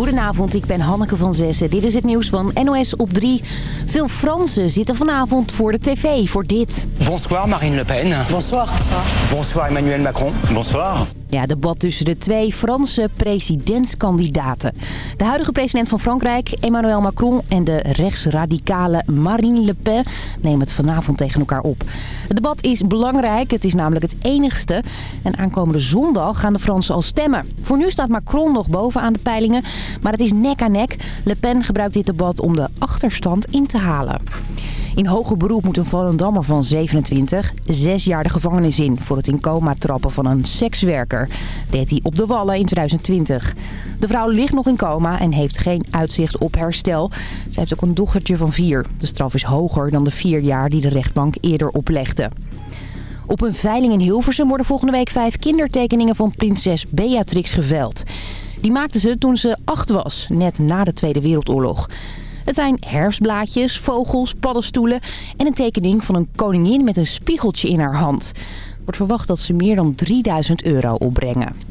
Goedenavond, ik ben Hanneke van Zessen. Dit is het nieuws van NOS op 3. Veel Fransen zitten vanavond voor de tv voor dit. Bonsoir Marine Le Pen. Bonsoir. Bonsoir Emmanuel Macron. Bonsoir. Ja, debat tussen de twee Franse presidentskandidaten. De huidige president van Frankrijk, Emmanuel Macron... en de rechtsradicale Marine Le Pen nemen het vanavond tegen elkaar op. Het debat is belangrijk, het is namelijk het enigste. En aankomende zondag gaan de Fransen al stemmen. Voor nu staat Macron nog bovenaan de peilingen, maar het is nek aan nek. Le Pen gebruikt dit debat om de achterstand in te halen. In hoger beroep moet een Volendammer van 27 zes jaar de gevangenis in... voor het in coma trappen van een sekswerker. Deed hij op de Wallen in 2020. De vrouw ligt nog in coma en heeft geen uitzicht op herstel. Ze heeft ook een dochtertje van vier. De straf is hoger dan de vier jaar die de rechtbank eerder oplegde. Op een veiling in Hilversum worden volgende week vijf kindertekeningen van prinses Beatrix geveld. Die maakte ze toen ze acht was, net na de Tweede Wereldoorlog. Het zijn herfstblaadjes, vogels, paddenstoelen en een tekening van een koningin met een spiegeltje in haar hand. Wordt verwacht dat ze meer dan 3000 euro opbrengen.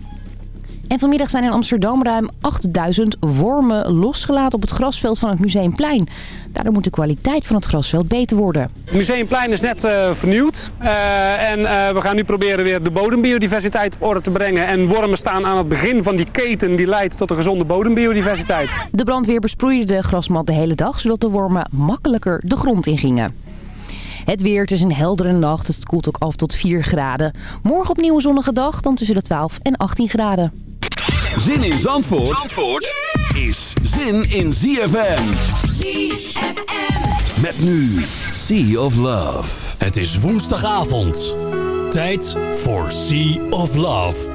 En vanmiddag zijn in Amsterdam ruim 8000 wormen losgelaten op het grasveld van het Museumplein. Daardoor moet de kwaliteit van het grasveld beter worden. Het Museumplein is net uh, vernieuwd uh, en uh, we gaan nu proberen weer de bodembiodiversiteit op orde te brengen. En wormen staan aan het begin van die keten die leidt tot een gezonde bodembiodiversiteit. De brandweer besproeide de grasmat de hele dag, zodat de wormen makkelijker de grond in gingen. Het weer, het is een heldere nacht, het koelt ook af tot 4 graden. Morgen opnieuw een zonnige dag, dan tussen de 12 en 18 graden. Zin in Zandvoort, Zandvoort is zin in ZFM. ZFM. Met nu Sea of Love. Het is woensdagavond. Tijd voor Sea of Love.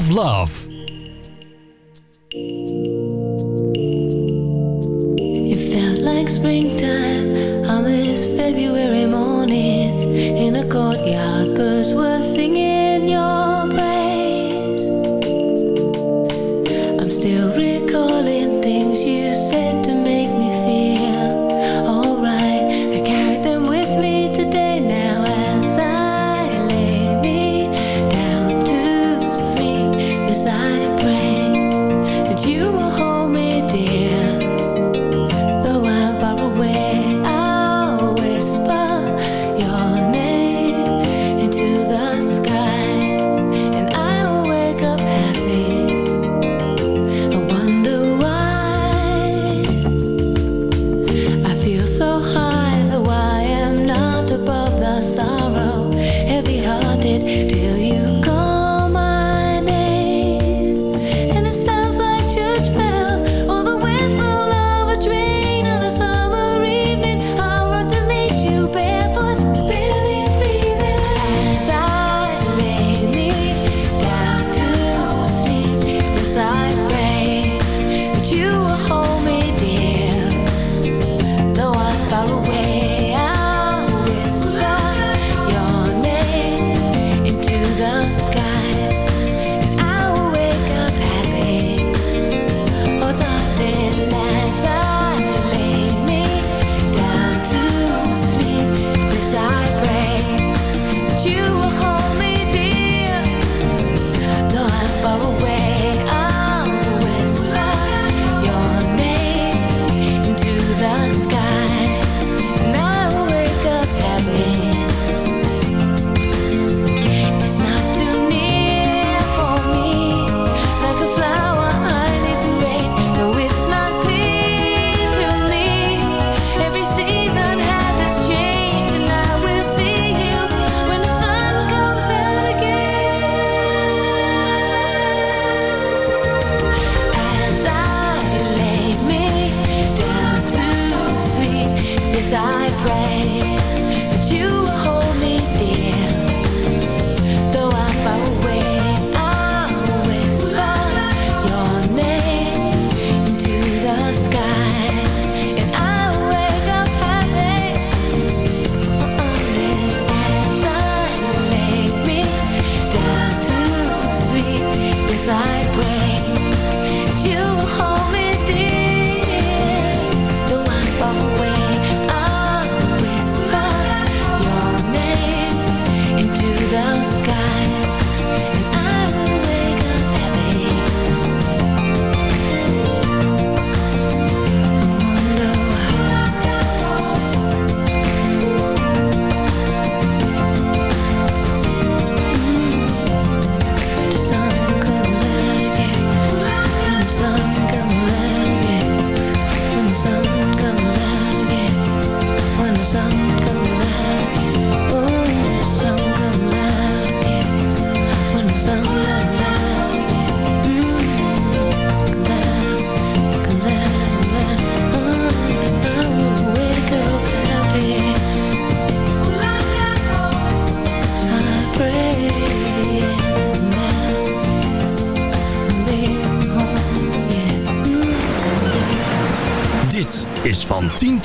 Of Love.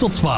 Tot 12.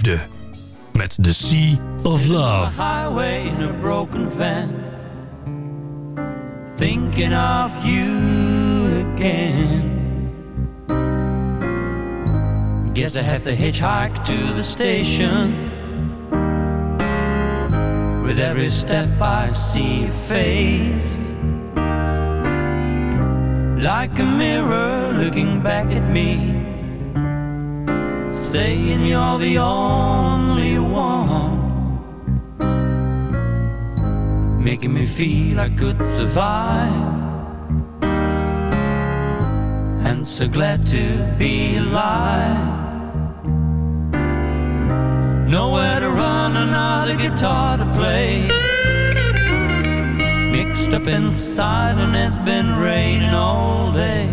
Liefde. Met The Sea of Love. highway in a broken van. Thinking of you again. Guess I have to hitchhike to the station. With every step I see your face. Like a mirror looking back at me. Saying you're the only one. Making me feel I could survive. And so glad to be alive. Nowhere to run, another guitar to play. Mixed up inside, and it's been raining all day.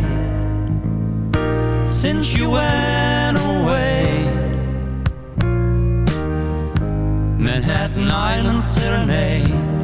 Since you went Manhattan Island Serenade.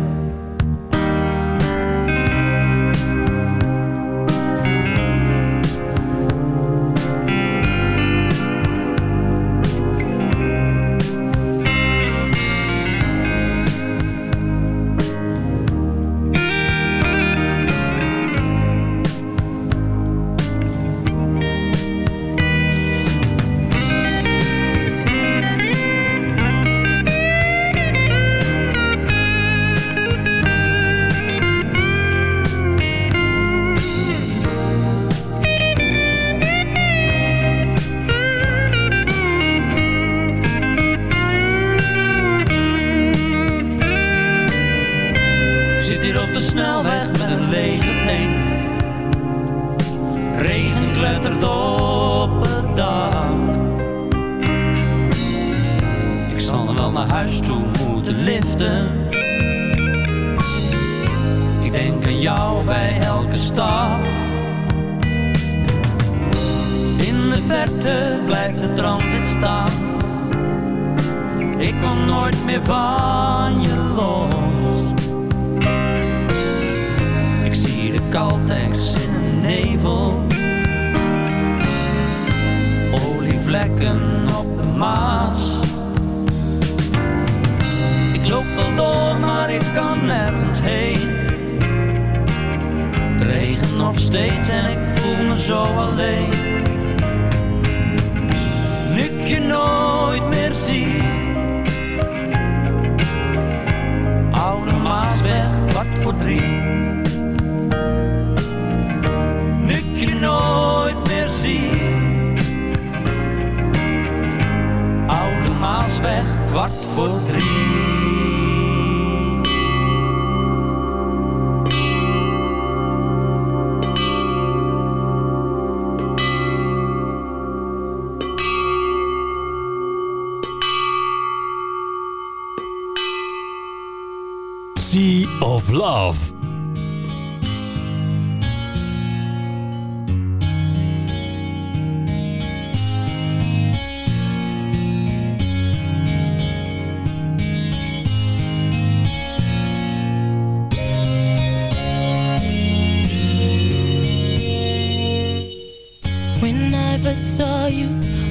Saw you,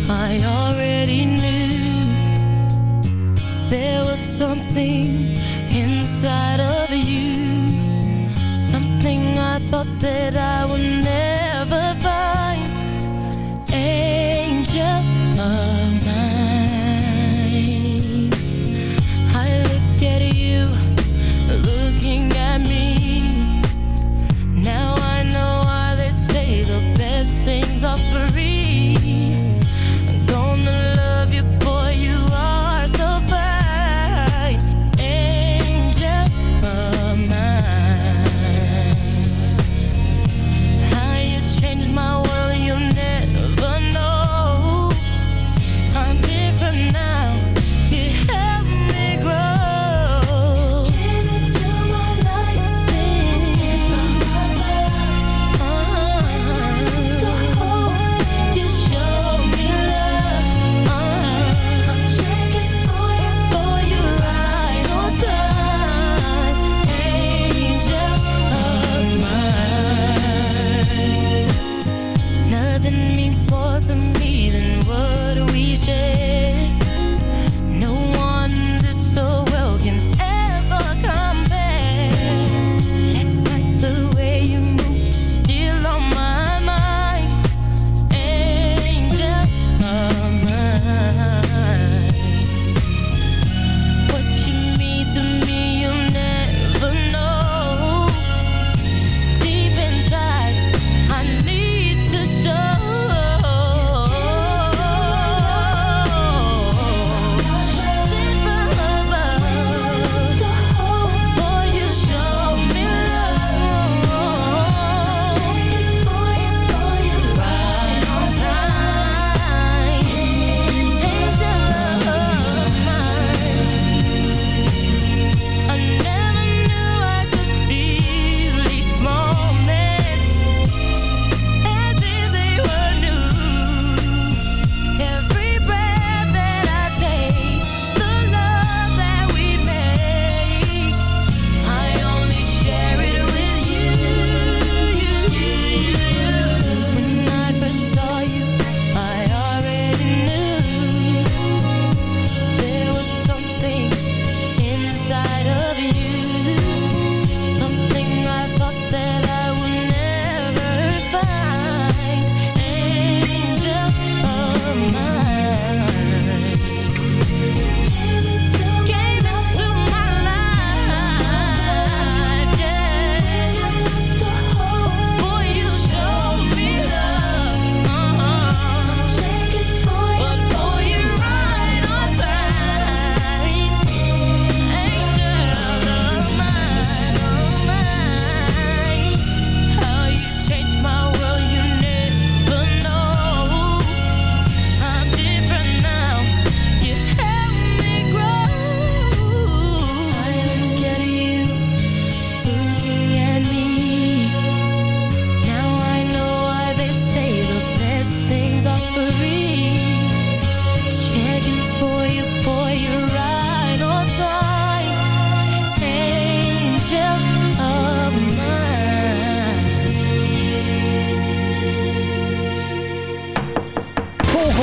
I already knew there was something inside of you. Something I thought that I would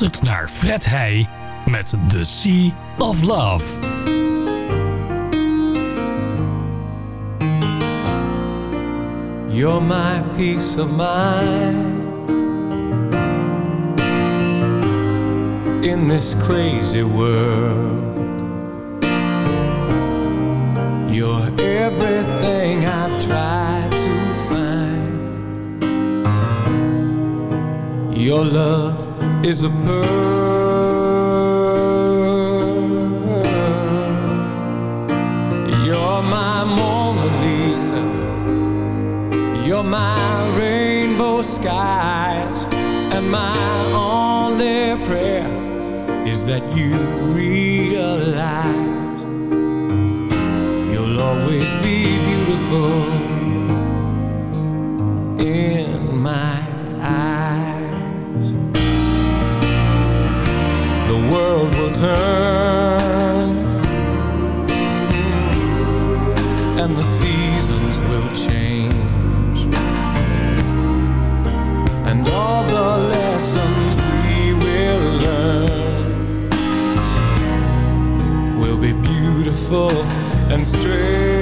luistert naar Fred Heij met The Sea of Love. You're my peace of mind In this crazy world You're everything I've tried to find Your love is a pearl. You're my Mona Lisa. You're my rainbow skies. And my only prayer is that you realize you'll always be beautiful. turn and the seasons will change. And all the lessons we will learn will be beautiful and strange.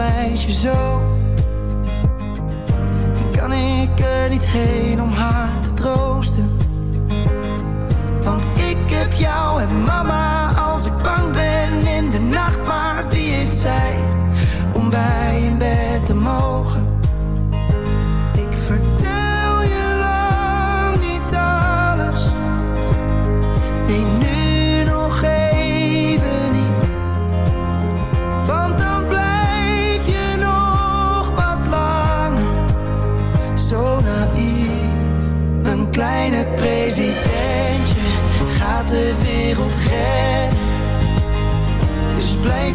Meisje zo? En kan ik er niet heen om haar te troosten? Want ik heb jou en mama als ik bang ben in de nacht. Maar wie heeft zij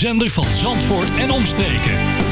Zender van Zandvoort en omstreken.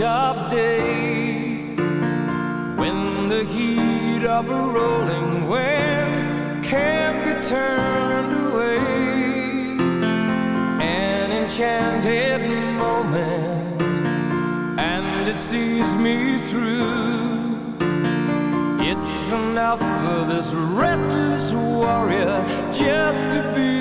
sharp day when the heat of a rolling wind can't be turned away. An enchanted moment, and it sees me through. It's enough for this restless warrior just to be.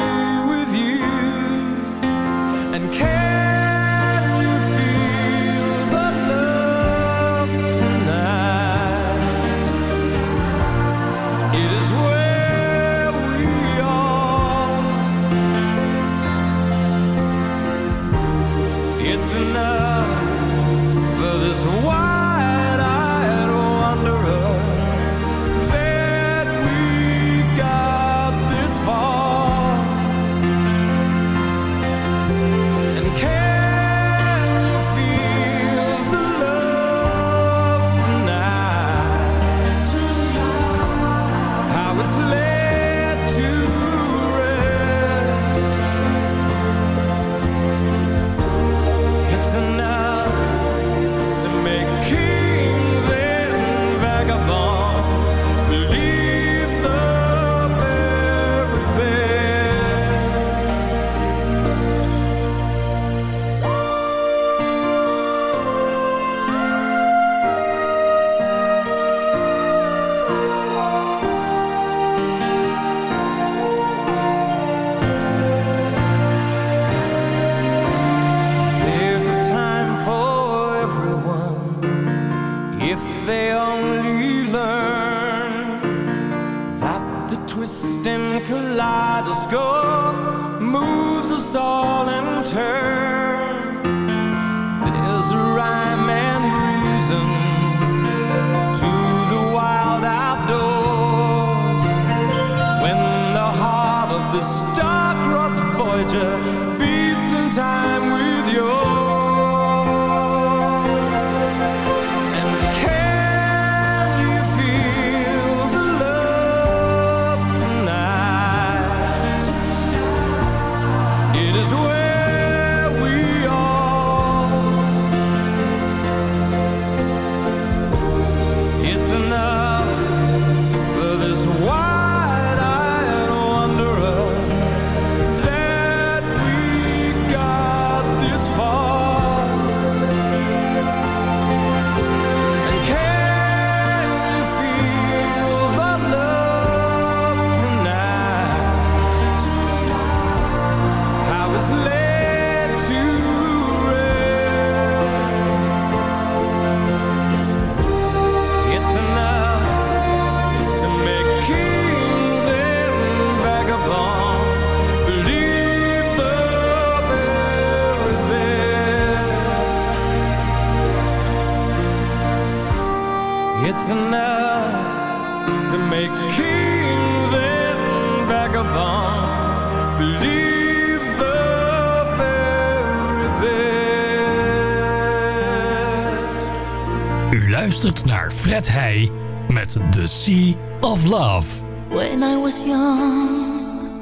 U luistert naar Fred Heij met The Sea of Love. When I was young,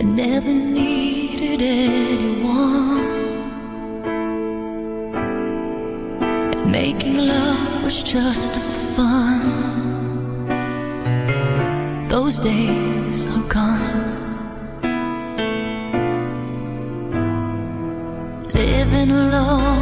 I never needed anyone. And making love was just fun. Those days are gone. Living alone.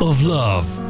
Of Love.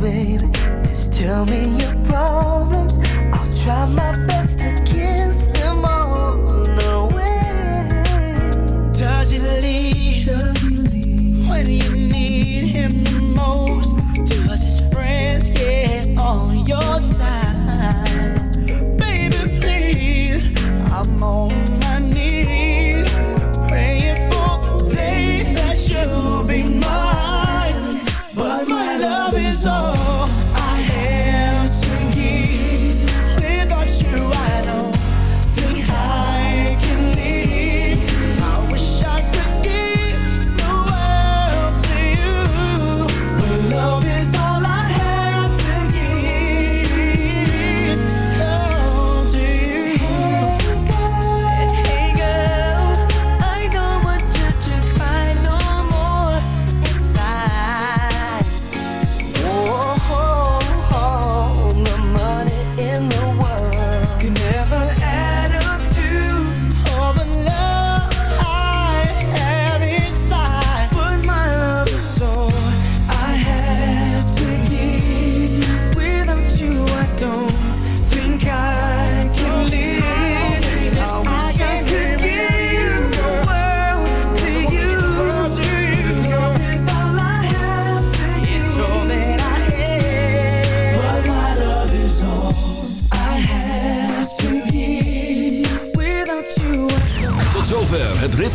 baby. Just tell me your problems. I'll try my best to kiss them all away. Does leave? When you need him the most? Does his friends get on your side?